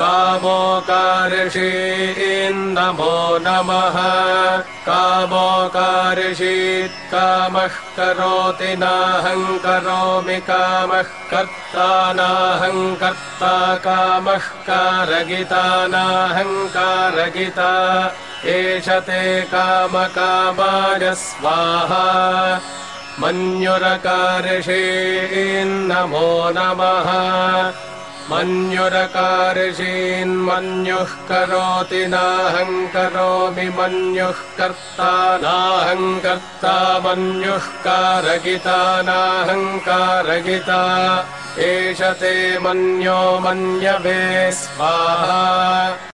कामोकारिषीन्नमो नमः। कामोकारिषीत् कामः करोति नाहम् करोमि कामः कर्ता नाहङ्कर्ता कामः कारगिता नाहङ्कारगिता एष ते कामकामाय स्वाहा। मन्युरकारिषीन्नमो नमः मन्युरकारिषीन्मन्युः करोति नाहम् करोमि मन्युः कर्ता नाहङ्कर्ता मन्युः कारगिता नाहङ्कारगिता एष ते मन्यो मन्यवे स्वाहा